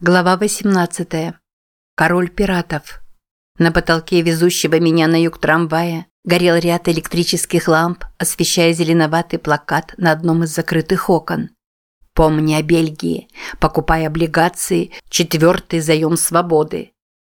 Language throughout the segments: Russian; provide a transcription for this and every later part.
Глава 18. Король пиратов. На потолке везущего меня на юг трамвая горел ряд электрических ламп, освещая зеленоватый плакат на одном из закрытых окон. «Помни о Бельгии. Покупай облигации. Четвертый заем свободы».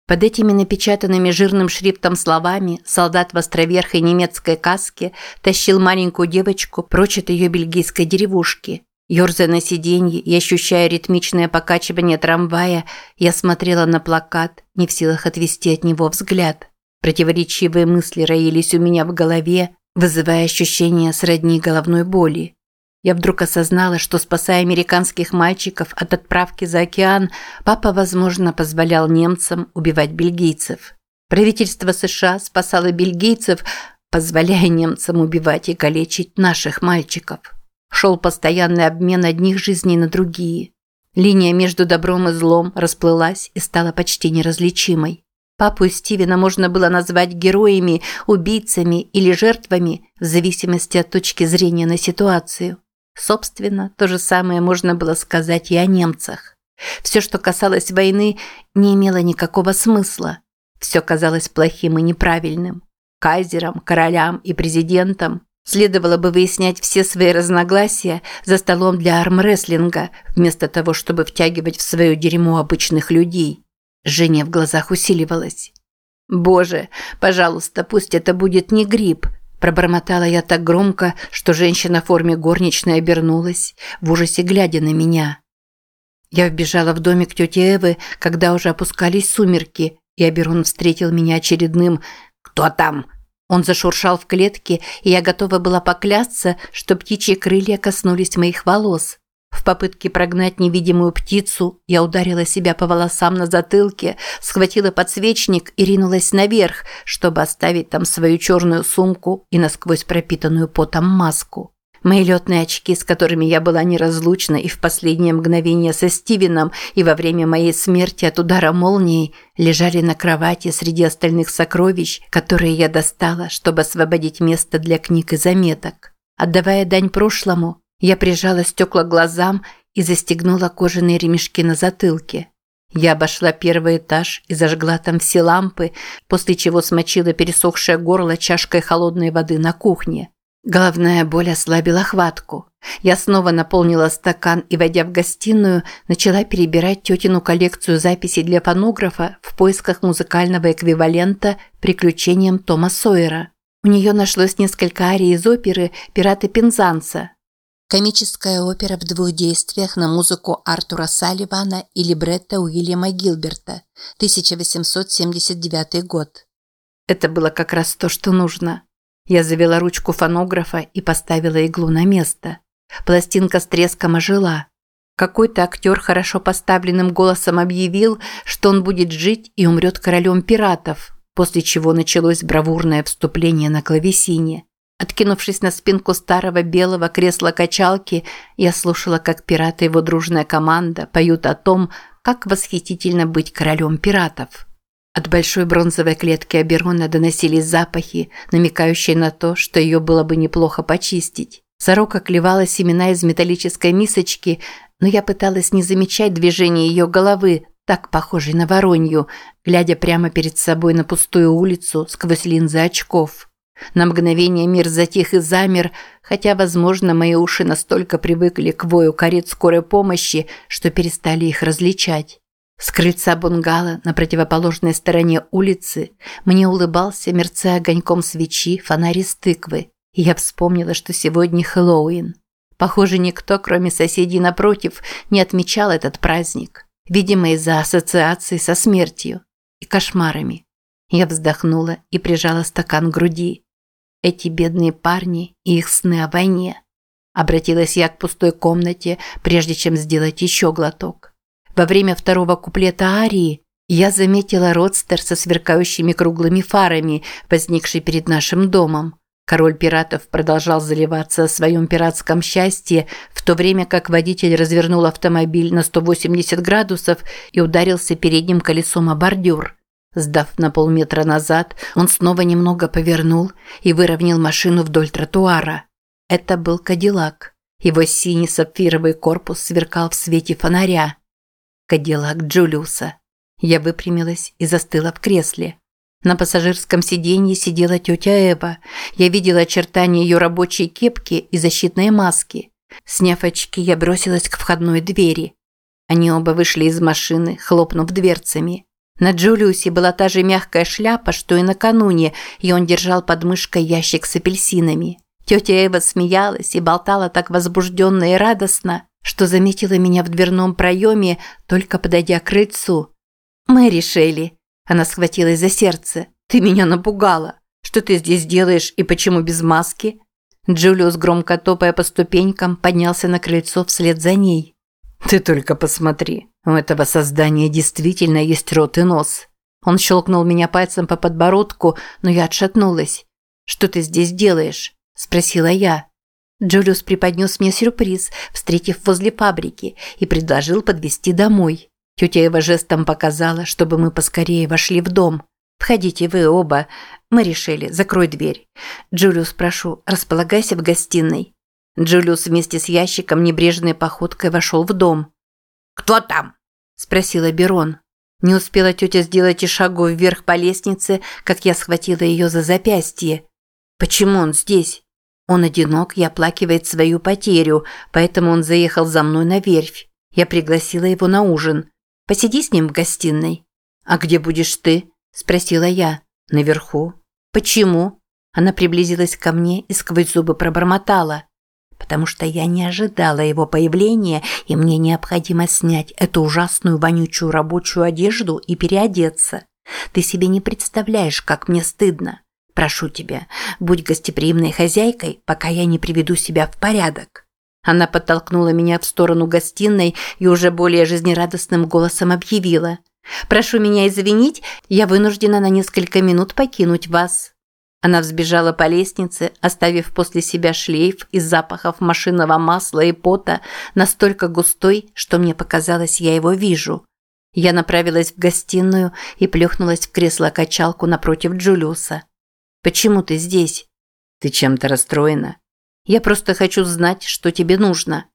Под этими напечатанными жирным шрифтом словами солдат в островерхой немецкой каске тащил маленькую девочку прочь от ее бельгийской деревушки – Ёрзая на сиденье и ощущая ритмичное покачивание трамвая, я смотрела на плакат, не в силах отвести от него взгляд. Противоречивые мысли роились у меня в голове, вызывая ощущение сродни головной боли. Я вдруг осознала, что, спасая американских мальчиков от отправки за океан, папа, возможно, позволял немцам убивать бельгийцев. Правительство США спасало бельгийцев, позволяя немцам убивать и калечить наших мальчиков. Шел постоянный обмен одних жизней на другие. Линия между добром и злом расплылась и стала почти неразличимой. Папу и Стивена можно было назвать героями, убийцами или жертвами в зависимости от точки зрения на ситуацию. Собственно, то же самое можно было сказать и о немцах. Все, что касалось войны, не имело никакого смысла. Все казалось плохим и неправильным. Кайзерам, королям и президентам Следовало бы выяснять все свои разногласия за столом для армрестлинга, вместо того, чтобы втягивать в свое дерьмо обычных людей. Женя в глазах усиливалась. «Боже, пожалуйста, пусть это будет не грипп», Пробормотала я так громко, что женщина в форме горничной обернулась, в ужасе глядя на меня. Я вбежала в домик тети Эвы, когда уже опускались сумерки, и Аберон встретил меня очередным «Кто там?». Он зашуршал в клетке, и я готова была поклясться, что птичьи крылья коснулись моих волос. В попытке прогнать невидимую птицу я ударила себя по волосам на затылке, схватила подсвечник и ринулась наверх, чтобы оставить там свою черную сумку и насквозь пропитанную потом маску. Мои летные очки, с которыми я была неразлучна и в последнее мгновение со Стивеном, и во время моей смерти от удара молнии, лежали на кровати среди остальных сокровищ, которые я достала, чтобы освободить место для книг и заметок. Отдавая дань прошлому, я прижала стекла глазам и застегнула кожаные ремешки на затылке. Я обошла первый этаж и зажгла там все лампы, после чего смочила пересохшее горло чашкой холодной воды на кухне. Головная боль ослабила хватку. Я снова наполнила стакан и, войдя в гостиную, начала перебирать тетину коллекцию записей для фонографа в поисках музыкального эквивалента приключениям Тома Сойера. У нее нашлось несколько арий из оперы «Пираты Пензанса». Комическая опера в двух действиях на музыку Артура Салливана и либретто Уильяма Гилберта, 1879 год. Это было как раз то, что нужно. Я завела ручку фонографа и поставила иглу на место. Пластинка с треском ожила. Какой-то актер хорошо поставленным голосом объявил, что он будет жить и умрет королем пиратов, после чего началось бравурное вступление на клавесине. Откинувшись на спинку старого белого кресла-качалки, я слушала, как пираты и его дружная команда поют о том, как восхитительно быть королем пиратов. От большой бронзовой клетки Аберона доносились запахи, намекающие на то, что ее было бы неплохо почистить. Сорока клевала семена из металлической мисочки, но я пыталась не замечать движения ее головы, так похожей на воронью, глядя прямо перед собой на пустую улицу сквозь линзы очков. На мгновение мир затих и замер, хотя, возможно, мои уши настолько привыкли к вою карет скорой помощи, что перестали их различать. С крыльца бунгало на противоположной стороне улицы мне улыбался, мерцая огоньком свечи, фонарь из тыквы. И я вспомнила, что сегодня Хэллоуин. Похоже, никто, кроме соседей напротив, не отмечал этот праздник. Видимо, из-за ассоциации со смертью и кошмарами. Я вздохнула и прижала стакан к груди. Эти бедные парни и их сны о войне. Обратилась я к пустой комнате, прежде чем сделать еще глоток. Во время второго куплета арии я заметила родстер со сверкающими круглыми фарами, возникший перед нашим домом. Король пиратов продолжал заливаться о своем пиратском счастье, в то время как водитель развернул автомобиль на 180 градусов и ударился передним колесом о бордюр. Сдав на полметра назад, он снова немного повернул и выровнял машину вдоль тротуара. Это был Кадиллак. Его синий сапфировый корпус сверкал в свете фонаря. Кадиллак Джулиуса. Я выпрямилась и застыла в кресле. На пассажирском сиденье сидела тетя Эва. Я видела очертания ее рабочей кепки и защитной маски. Сняв очки, я бросилась к входной двери. Они оба вышли из машины, хлопнув дверцами. На Джулиусе была та же мягкая шляпа, что и накануне, и он держал под мышкой ящик с апельсинами. Тетя Эва смеялась и болтала так возбужденно и радостно, что заметила меня в дверном проеме, только подойдя к крыльцу. «Мэри Шелли!» Она схватилась за сердце. «Ты меня напугала! Что ты здесь делаешь и почему без маски?» Джулиус, громко топая по ступенькам, поднялся на крыльцо вслед за ней. «Ты только посмотри, у этого создания действительно есть рот и нос». Он щелкнул меня пальцем по подбородку, но я отшатнулась. «Что ты здесь делаешь?» – спросила я. Джулиус преподнес мне сюрприз, встретив возле фабрики, и предложил подвезти домой. Тетя Ева жестом показала, чтобы мы поскорее вошли в дом. «Входите вы оба. Мы решили, закрой дверь. Джулиус, прошу, располагайся в гостиной». Джулиус вместе с ящиком небрежной походкой вошел в дом. «Кто там?» – спросила Берон. Не успела тетя сделать и шагу вверх по лестнице, как я схватила ее за запястье. «Почему он здесь?» Он одинок и оплакивает свою потерю, поэтому он заехал за мной на верфь. Я пригласила его на ужин. Посиди с ним в гостиной. А где будешь ты? спросила я. Наверху. Почему? Она приблизилась ко мне и сквозь зубы пробормотала потому что я не ожидала его появления, и мне необходимо снять эту ужасную вонючую рабочую одежду и переодеться. Ты себе не представляешь, как мне стыдно. Прошу тебя, будь гостеприимной хозяйкой, пока я не приведу себя в порядок». Она подтолкнула меня в сторону гостиной и уже более жизнерадостным голосом объявила. «Прошу меня извинить, я вынуждена на несколько минут покинуть вас». Она взбежала по лестнице, оставив после себя шлейф из запахов машинного масла и пота, настолько густой, что мне показалось, я его вижу. Я направилась в гостиную и плюхнулась в кресло-качалку напротив Джулиуса. «Почему ты здесь?» «Ты чем-то расстроена?» «Я просто хочу знать, что тебе нужно».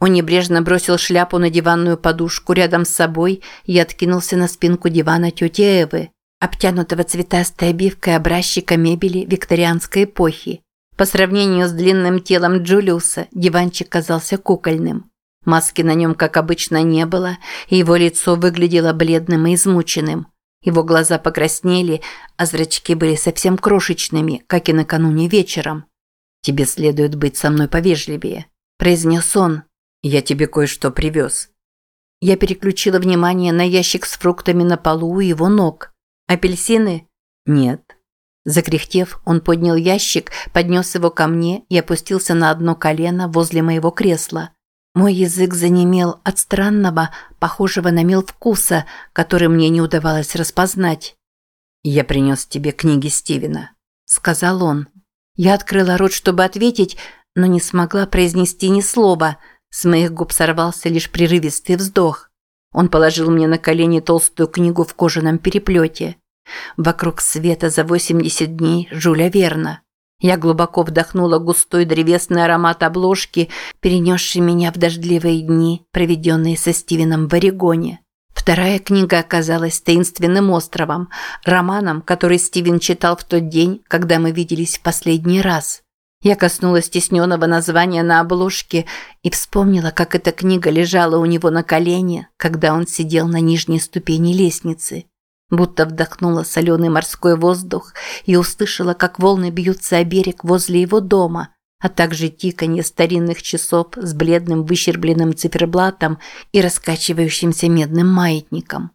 Он небрежно бросил шляпу на диванную подушку рядом с собой и откинулся на спинку дивана тети Эвы обтянутого цветастой обивкой образчика мебели викторианской эпохи. По сравнению с длинным телом Джулиуса, диванчик казался кукольным. Маски на нем, как обычно, не было, и его лицо выглядело бледным и измученным. Его глаза покраснели, а зрачки были совсем крошечными, как и накануне вечером. «Тебе следует быть со мной повежливее», – произнес он. «Я тебе кое-что привез». Я переключила внимание на ящик с фруктами на полу у его ног. Апельсины? Нет. Закряхтев, он поднял ящик, поднес его ко мне и опустился на одно колено возле моего кресла. Мой язык занемел от странного, похожего на мел вкуса, который мне не удавалось распознать. «Я принес тебе книги Стивена», – сказал он. Я открыла рот, чтобы ответить, но не смогла произнести ни слова. С моих губ сорвался лишь прерывистый вздох. Он положил мне на колени толстую книгу в кожаном переплете. «Вокруг света за 80 дней» Жуля Верна. Я глубоко вдохнула густой древесный аромат обложки, перенесший меня в дождливые дни, проведенные со Стивеном в Орегоне. Вторая книга оказалась «Таинственным островом», романом, который Стивен читал в тот день, когда мы виделись в последний раз. Я коснулась тесненного названия на обложке и вспомнила, как эта книга лежала у него на колене, когда он сидел на нижней ступени лестницы. Будто вдохнула соленый морской воздух и услышала, как волны бьются о берег возле его дома, а также тиканье старинных часов с бледным выщербленным циферблатом и раскачивающимся медным маятником.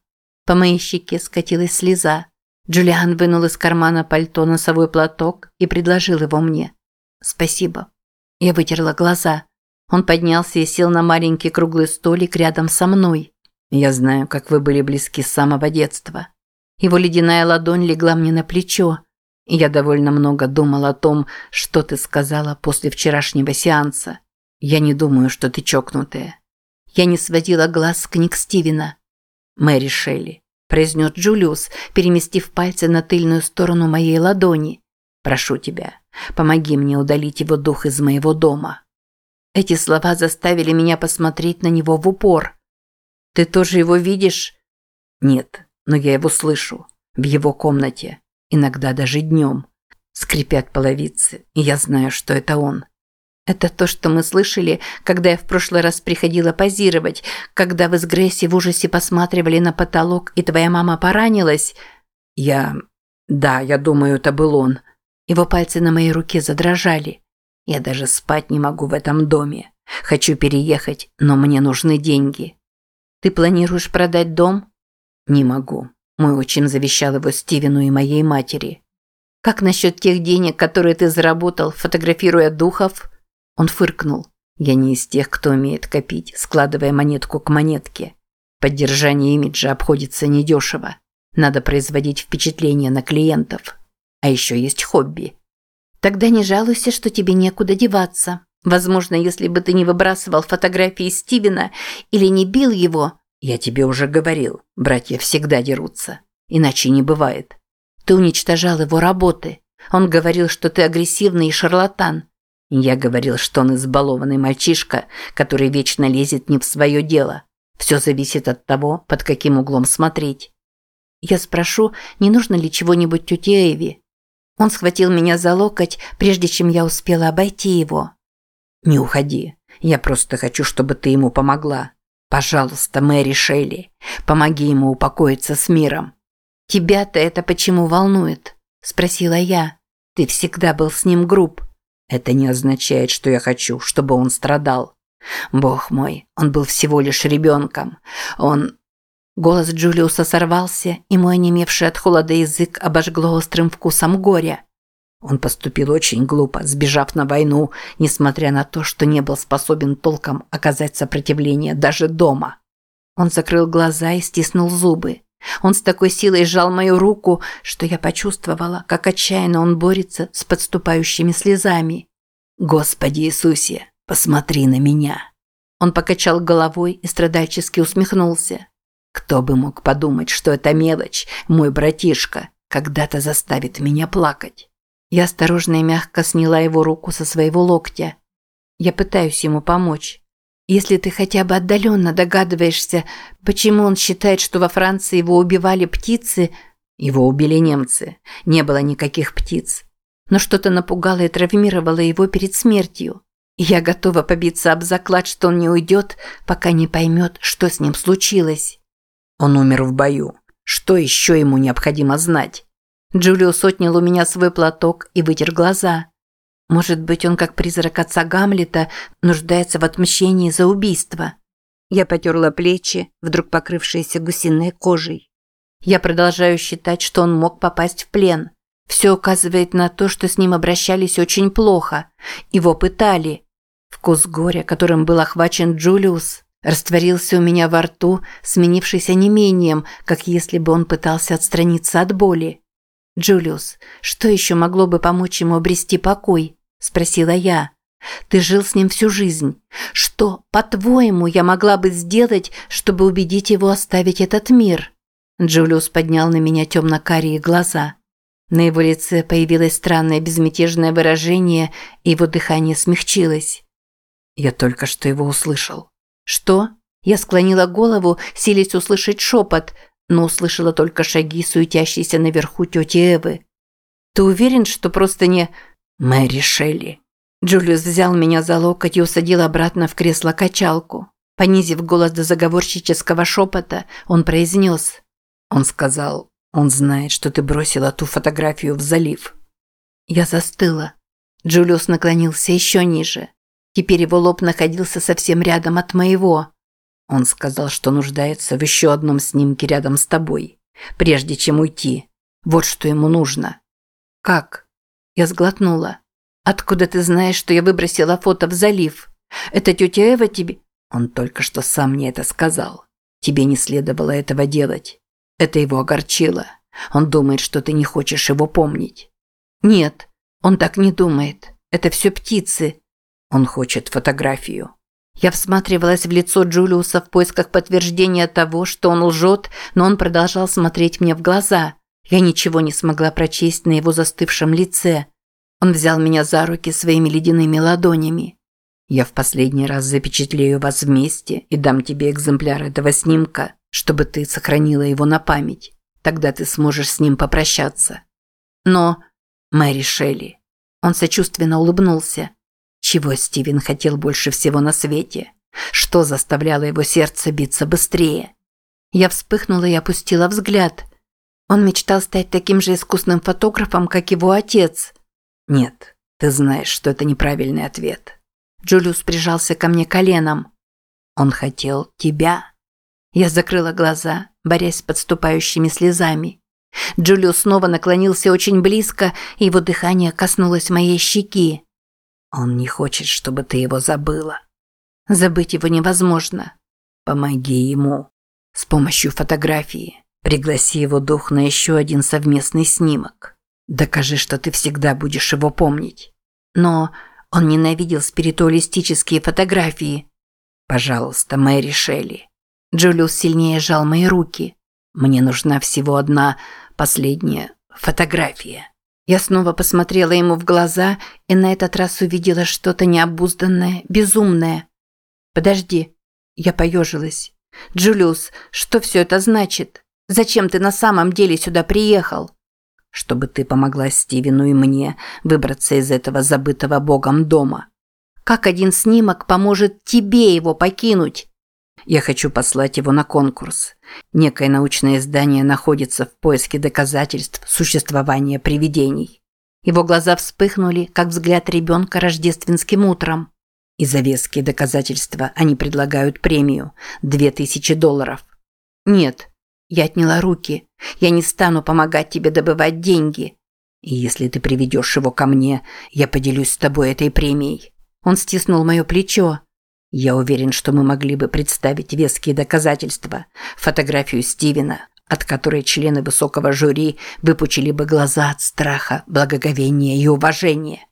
По моей щеке скатилась слеза. Джулиан вынул из кармана пальто носовой платок и предложил его мне – «Спасибо». Я вытерла глаза. Он поднялся и сел на маленький круглый столик рядом со мной. «Я знаю, как вы были близки с самого детства». Его ледяная ладонь легла мне на плечо. я довольно много думал о том, что ты сказала после вчерашнего сеанса. Я не думаю, что ты чокнутая. Я не сводила глаз с книг Стивена. «Мэри Шелли», – произнес Джулиус, переместив пальцы на тыльную сторону моей ладони. «Прошу тебя, Помоги мне удалить его дух из моего дома». Эти слова заставили меня посмотреть на него в упор. Ты тоже его видишь? Нет, но я его слышу. В его комнате. Иногда даже днем. Скрипят половицы, и я знаю, что это он. Это то, что мы слышали, когда я в прошлый раз приходила позировать, когда вы с Грейси в ужасе посматривали на потолок, и твоя мама поранилась. Я... Да, я думаю, это был он. Его пальцы на моей руке задрожали. Я даже спать не могу в этом доме. Хочу переехать, но мне нужны деньги. Ты планируешь продать дом? Не могу. Мой отчим завещал его Стивену и моей матери. Как насчет тех денег, которые ты заработал, фотографируя духов? Он фыркнул. Я не из тех, кто умеет копить, складывая монетку к монетке. Поддержание имиджа обходится недешево. Надо производить впечатление на клиентов. А еще есть хобби. Тогда не жалуйся, что тебе некуда деваться. Возможно, если бы ты не выбрасывал фотографии Стивена или не бил его... Я тебе уже говорил, братья всегда дерутся. Иначе не бывает. Ты уничтожал его работы. Он говорил, что ты агрессивный и шарлатан. Я говорил, что он избалованный мальчишка, который вечно лезет не в свое дело. Все зависит от того, под каким углом смотреть. Я спрошу, не нужно ли чего-нибудь тете Эви. Он схватил меня за локоть, прежде чем я успела обойти его. «Не уходи. Я просто хочу, чтобы ты ему помогла. Пожалуйста, Мэри Шелли, помоги ему упокоиться с миром». «Тебя-то это почему волнует?» – спросила я. «Ты всегда был с ним груб». «Это не означает, что я хочу, чтобы он страдал. Бог мой, он был всего лишь ребенком. Он...» Голос Джулиуса сорвался, и мой онемевший от холода язык обожгло острым вкусом горя. Он поступил очень глупо, сбежав на войну, несмотря на то, что не был способен толком оказать сопротивление даже дома. Он закрыл глаза и стиснул зубы. Он с такой силой сжал мою руку, что я почувствовала, как отчаянно он борется с подступающими слезами. «Господи Иисусе, посмотри на меня!» Он покачал головой и страдальчески усмехнулся. «Кто бы мог подумать, что эта мелочь, мой братишка, когда-то заставит меня плакать?» Я осторожно и мягко сняла его руку со своего локтя. Я пытаюсь ему помочь. Если ты хотя бы отдаленно догадываешься, почему он считает, что во Франции его убивали птицы, его убили немцы, не было никаких птиц. Но что-то напугало и травмировало его перед смертью. Я готова побиться об заклад, что он не уйдет, пока не поймет, что с ним случилось. Он умер в бою. Что еще ему необходимо знать? Джулиус отнял у меня свой платок и вытер глаза. Может быть, он, как призрак отца Гамлета, нуждается в отмщении за убийство. Я потерла плечи, вдруг покрывшиеся гусиной кожей. Я продолжаю считать, что он мог попасть в плен. Все указывает на то, что с ним обращались очень плохо. Его пытали. Вкус горя, которым был охвачен Джулиус, растворился у меня во рту, сменившись онемением, как если бы он пытался отстраниться от боли. «Джулиус, что еще могло бы помочь ему обрести покой?» – спросила я. «Ты жил с ним всю жизнь. Что, по-твоему, я могла бы сделать, чтобы убедить его оставить этот мир?» Джулиус поднял на меня темно-карие глаза. На его лице появилось странное безмятежное выражение, и его дыхание смягчилось. Я только что его услышал. «Что?» Я склонила голову, силясь услышать шепот, но услышала только шаги, суетящиеся наверху тети Эвы. «Ты уверен, что просто не...» «Мэри Шелли». Джулиус взял меня за локоть и усадил обратно в кресло-качалку. Понизив голос до заговорщического шепота, он произнес. Он сказал, он знает, что ты бросила ту фотографию в залив. Я застыла. Джулиус наклонился еще ниже. Теперь его лоб находился совсем рядом от моего. Он сказал, что нуждается в еще одном снимке рядом с тобой, прежде чем уйти. Вот что ему нужно. Как? Я сглотнула. Откуда ты знаешь, что я выбросила фото в залив? Это тетя Эва тебе... Он только что сам мне это сказал. Тебе не следовало этого делать. Это его огорчило. Он думает, что ты не хочешь его помнить. Нет, он так не думает. Это все птицы. Он хочет фотографию. Я всматривалась в лицо Джулиуса в поисках подтверждения того, что он лжет, но он продолжал смотреть мне в глаза. Я ничего не смогла прочесть на его застывшем лице. Он взял меня за руки своими ледяными ладонями. Я в последний раз запечатлею вас вместе и дам тебе экземпляр этого снимка, чтобы ты сохранила его на память. Тогда ты сможешь с ним попрощаться. Но... Мэри Шелли. Он сочувственно улыбнулся. Чего Стивен хотел больше всего на свете? Что заставляло его сердце биться быстрее? Я вспыхнула и опустила взгляд. Он мечтал стать таким же искусным фотографом, как его отец. Нет, ты знаешь, что это неправильный ответ. Джулиус прижался ко мне коленом. Он хотел тебя. Я закрыла глаза, борясь с подступающими слезами. Джулиус снова наклонился очень близко, и его дыхание коснулось моей щеки. Он не хочет, чтобы ты его забыла. Забыть его невозможно. Помоги ему. С помощью фотографии. Пригласи его дух на еще один совместный снимок. Докажи, что ты всегда будешь его помнить. Но он ненавидел спиритуалистические фотографии. Пожалуйста, Мэри Шелли. Джулиус сильнее сжал мои руки. Мне нужна всего одна последняя фотография. Я снова посмотрела ему в глаза и на этот раз увидела что-то необузданное, безумное. Подожди. Я поежилась. Джулиус, что все это значит? Зачем ты на самом деле сюда приехал? Чтобы ты помогла Стивену и мне выбраться из этого забытого Богом дома. Как один снимок поможет тебе его покинуть? Я хочу послать его на конкурс. Некое научное издание находится в поиске доказательств существования привидений. Его глаза вспыхнули, как взгляд ребенка рождественским утром. И за веские доказательства они предлагают премию – две тысячи долларов. Нет, я отняла руки. Я не стану помогать тебе добывать деньги. И если ты приведешь его ко мне, я поделюсь с тобой этой премией. Он стиснул мое плечо. Я уверен, что мы могли бы представить веские доказательства, фотографию Стивена, от которой члены высокого жюри выпучили бы глаза от страха, благоговения и уважения.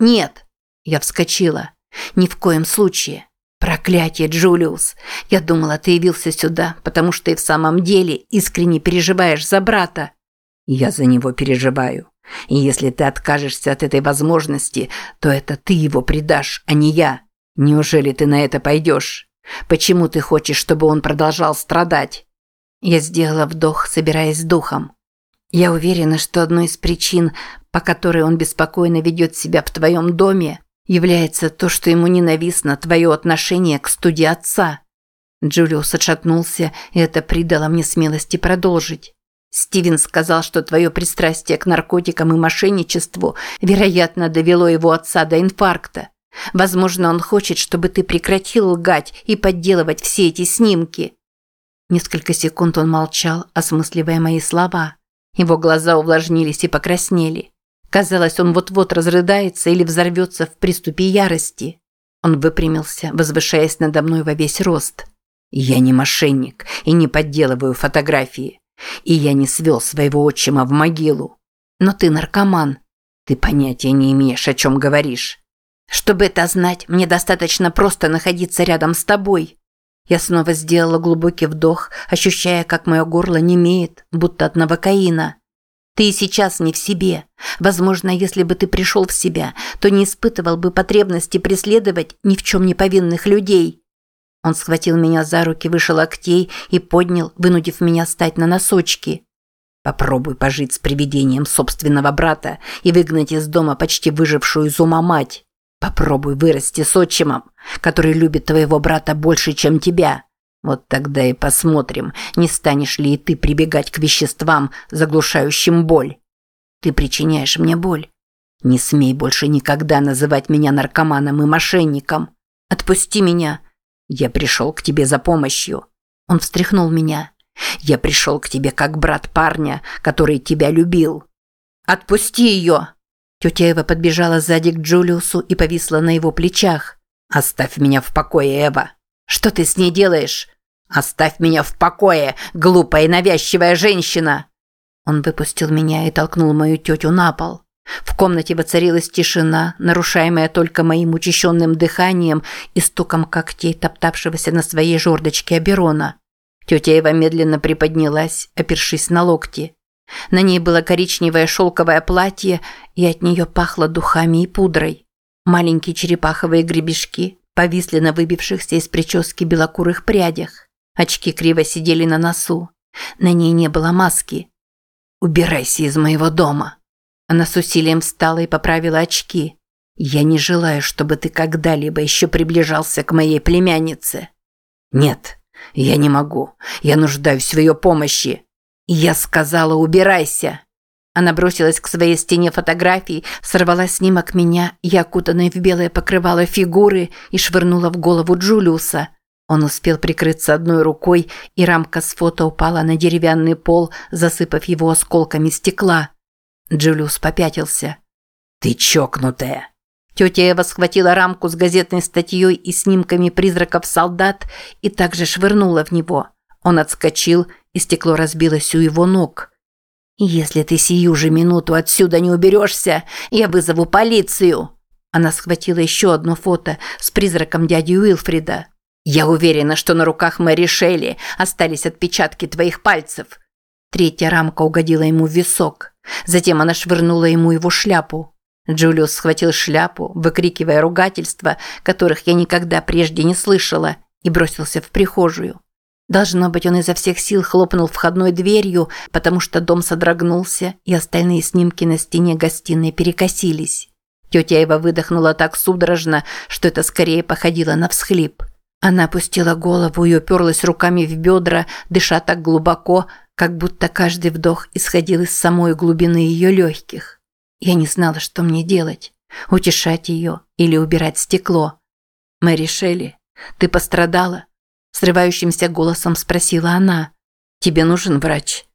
Нет, я вскочила. Ни в коем случае. Проклятие, Джулиус! Я думала, ты явился сюда, потому что и в самом деле искренне переживаешь за брата. Я за него переживаю. И если ты откажешься от этой возможности, то это ты его предашь, а не я. Неужели ты на это пойдешь? Почему ты хочешь, чтобы он продолжал страдать? Я сделала вдох, собираясь с духом. Я уверена, что одной из причин, по которой он беспокойно ведет себя в твоем доме, является то, что ему ненавистно твое отношение к студии отца. Джулиус отшатнулся, и это придало мне смелости продолжить. Стивен сказал, что твое пристрастие к наркотикам и мошенничеству, вероятно, довело его отца до инфаркта. Возможно, он хочет, чтобы ты прекратил лгать и подделывать все эти снимки. Несколько секунд он молчал, осмысливая мои слова. Его глаза увлажнились и покраснели. Казалось, он вот-вот разрыдается или взорвется в приступе ярости. Он выпрямился, возвышаясь надо мной во весь рост. «Я не мошенник и не подделываю фотографии. И я не свел своего отчима в могилу. Но ты наркоман. Ты понятия не имеешь, о чем говоришь. Чтобы это знать, мне достаточно просто находиться рядом с тобой». Я снова сделала глубокий вдох, ощущая, как мое горло немеет, будто от новокаина. Ты сейчас не в себе. Возможно, если бы ты пришел в себя, то не испытывал бы потребности преследовать ни в чем не повинных людей. Он схватил меня за руки выше локтей и поднял, вынудив меня встать на носочки. Попробуй пожить с привидением собственного брата и выгнать из дома почти выжившую из ума мать. Попробуй вырасти с отчимом, который любит твоего брата больше, чем тебя. Вот тогда и посмотрим, не станешь ли и ты прибегать к веществам, заглушающим боль. Ты причиняешь мне боль. Не смей больше никогда называть меня наркоманом и мошенником. Отпусти меня. Я пришел к тебе за помощью. Он встряхнул меня. Я пришел к тебе как брат парня, который тебя любил. Отпусти ее. Тетя Эва подбежала сзади к Джулиусу и повисла на его плечах. Оставь меня в покое, Эва. Что ты с ней делаешь? Оставь меня в покое, глупая и навязчивая женщина!» Он выпустил меня и толкнул мою тетю на пол. В комнате воцарилась тишина, нарушаемая только моим учащенным дыханием и стуком когтей, топтавшегося на своей жердочке Аберона. Тетя Эва медленно приподнялась, опершись на локти. На ней было коричневое шелковое платье, и от нее пахло духами и пудрой. Маленькие черепаховые гребешки, повисли на выбившихся из прически белокурых прядях. Очки криво сидели на носу. На ней не было маски. «Убирайся из моего дома!» Она с усилием встала и поправила очки. «Я не желаю, чтобы ты когда-либо еще приближался к моей племяннице». «Нет, я не могу. Я нуждаюсь в ее помощи». «Я сказала, убирайся!» Она бросилась к своей стене фотографий, сорвала снимок меня и окутанной в белое покрывало фигуры и швырнула в голову Джулиуса. Он успел прикрыться одной рукой, и рамка с фото упала на деревянный пол, засыпав его осколками стекла. Джулиус попятился. «Ты чокнутая!» Тетя Эва схватила рамку с газетной статьей и снимками призраков солдат и также швырнула в него. Он отскочил, и стекло разбилось у его ног. «Если ты сию же минуту отсюда не уберешься, я вызову полицию!» Она схватила еще одно фото с призраком дяди Уилфрида. «Я уверена, что на руках Мэри Шелли остались отпечатки твоих пальцев». Третья рамка угодила ему в висок. Затем она швырнула ему его шляпу. Джулиус схватил шляпу, выкрикивая ругательства, которых я никогда прежде не слышала, и бросился в прихожую. Должно быть, он изо всех сил хлопнул входной дверью, потому что дом содрогнулся, и остальные снимки на стене гостиной перекосились. Тетя Ева выдохнула так судорожно, что это скорее походило на всхлип. Она опустила голову и уперлась руками в бедра, дыша так глубоко, как будто каждый вдох исходил из самой глубины ее легких. Я не знала, что мне делать – утешать ее или убирать стекло. «Мэри Шелли, ты пострадала?» Срывающимся голосом спросила она. «Тебе нужен врач?»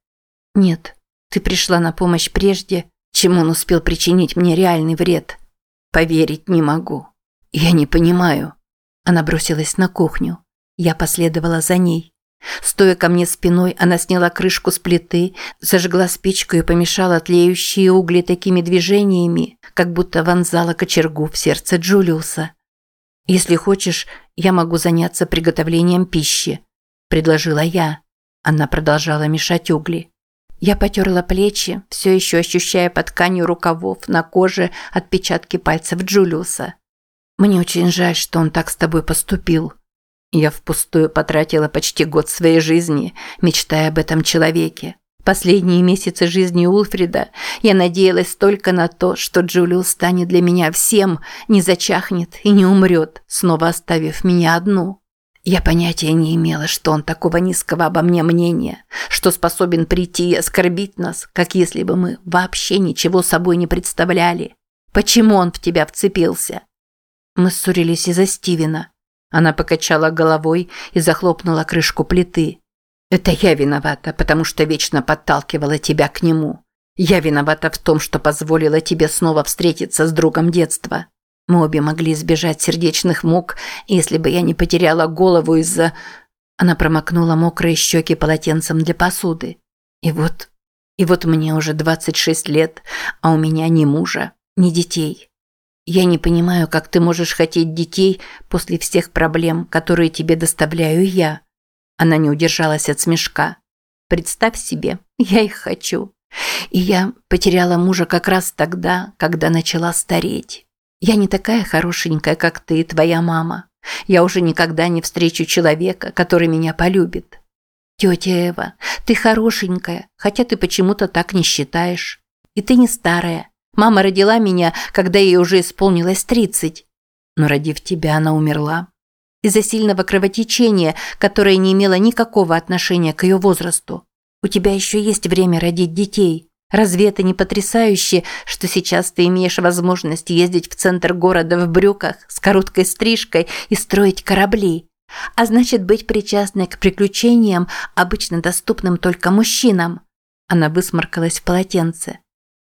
«Нет, ты пришла на помощь прежде, чем он успел причинить мне реальный вред. Поверить не могу. Я не понимаю». Она бросилась на кухню. Я последовала за ней. Стоя ко мне спиной, она сняла крышку с плиты, зажгла спичку и помешала тлеющие угли такими движениями, как будто вонзала кочергу в сердце Джулиуса. «Если хочешь, я могу заняться приготовлением пищи», – предложила я. Она продолжала мешать угли. Я потерла плечи, все еще ощущая под тканью рукавов на коже отпечатки пальцев Джулиуса. «Мне очень жаль, что он так с тобой поступил». Я впустую потратила почти год своей жизни, мечтая об этом человеке. Последние месяцы жизни Улфрида я надеялась только на то, что Джулиус станет для меня всем, не зачахнет и не умрет, снова оставив меня одну. Я понятия не имела, что он такого низкого обо мне мнения, что способен прийти и оскорбить нас, как если бы мы вообще ничего собой не представляли. Почему он в тебя вцепился? Мы ссорились из-за Стивена. Она покачала головой и захлопнула крышку плиты. Это я виновата, потому что вечно подталкивала тебя к нему. Я виновата в том, что позволила тебе снова встретиться с другом детства. Мы обе могли избежать сердечных мук, если бы я не потеряла голову из-за... Она промокнула мокрые щеки полотенцем для посуды. И вот... И вот мне уже 26 лет, а у меня ни мужа, ни детей. Я не понимаю, как ты можешь хотеть детей после всех проблем, которые тебе доставляю я. Она не удержалась от смешка. Представь себе, я их хочу. И я потеряла мужа как раз тогда, когда начала стареть. Я не такая хорошенькая, как ты и твоя мама. Я уже никогда не встречу человека, который меня полюбит. Тетя Эва, ты хорошенькая, хотя ты почему-то так не считаешь. И ты не старая. Мама родила меня, когда ей уже исполнилось тридцать. Но родив тебя, она умерла из-за сильного кровотечения, которое не имело никакого отношения к ее возрасту. У тебя еще есть время родить детей. Разве это не потрясающе, что сейчас ты имеешь возможность ездить в центр города в брюках с короткой стрижкой и строить корабли? А значит, быть причастной к приключениям, обычно доступным только мужчинам. Она высморкалась в полотенце.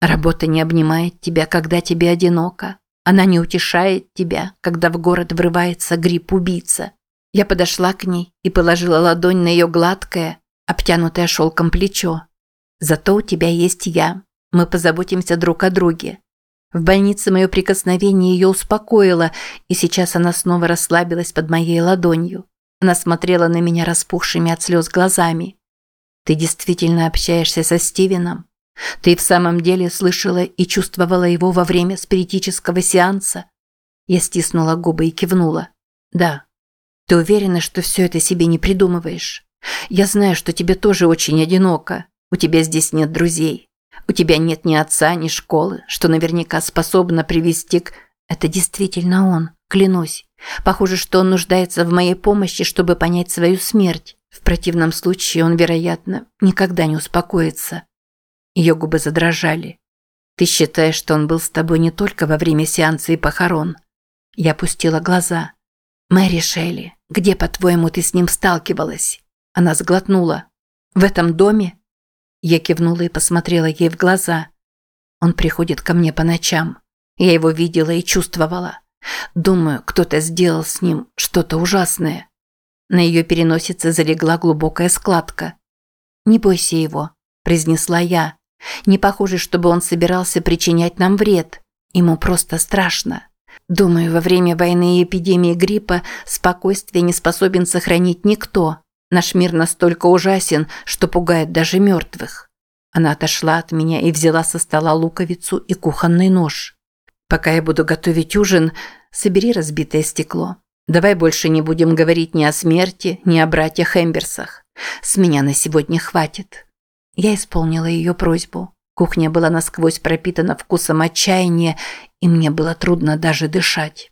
Работа не обнимает тебя, когда тебе одиноко. Она не утешает тебя, когда в город врывается гриб-убийца. Я подошла к ней и положила ладонь на ее гладкое, обтянутое шелком плечо. Зато у тебя есть я. Мы позаботимся друг о друге. В больнице мое прикосновение ее успокоило, и сейчас она снова расслабилась под моей ладонью. Она смотрела на меня распухшими от слез глазами. «Ты действительно общаешься со Стивеном?» Ты в самом деле слышала и чувствовала его во время спиритического сеанса? Я стиснула губы и кивнула. Да. Ты уверена, что все это себе не придумываешь? Я знаю, что тебе тоже очень одиноко. У тебя здесь нет друзей. У тебя нет ни отца, ни школы, что наверняка способно привести к... Это действительно он, клянусь. Похоже, что он нуждается в моей помощи, чтобы понять свою смерть. В противном случае он, вероятно, никогда не успокоится. Ее губы задрожали. Ты считаешь, что он был с тобой не только во время сеанса и похорон? Я опустила глаза. Мэри Шелли, где, по-твоему, ты с ним сталкивалась? Она сглотнула. В этом доме? Я кивнула и посмотрела ей в глаза. Он приходит ко мне по ночам. Я его видела и чувствовала. Думаю, кто-то сделал с ним что-то ужасное. На ее переносице залегла глубокая складка. «Не бойся его», – произнесла я. «Не похоже, чтобы он собирался причинять нам вред. Ему просто страшно. Думаю, во время войны и эпидемии гриппа спокойствие не способен сохранить никто. Наш мир настолько ужасен, что пугает даже мертвых». Она отошла от меня и взяла со стола луковицу и кухонный нож. Пока я буду готовить ужин, собери разбитое стекло. Давай больше не будем говорить ни о смерти, ни о братьях Эмберсах. С меня на сегодня хватит. Я исполнила ее просьбу. Кухня была насквозь пропитана вкусом отчаяния, и мне было трудно даже дышать.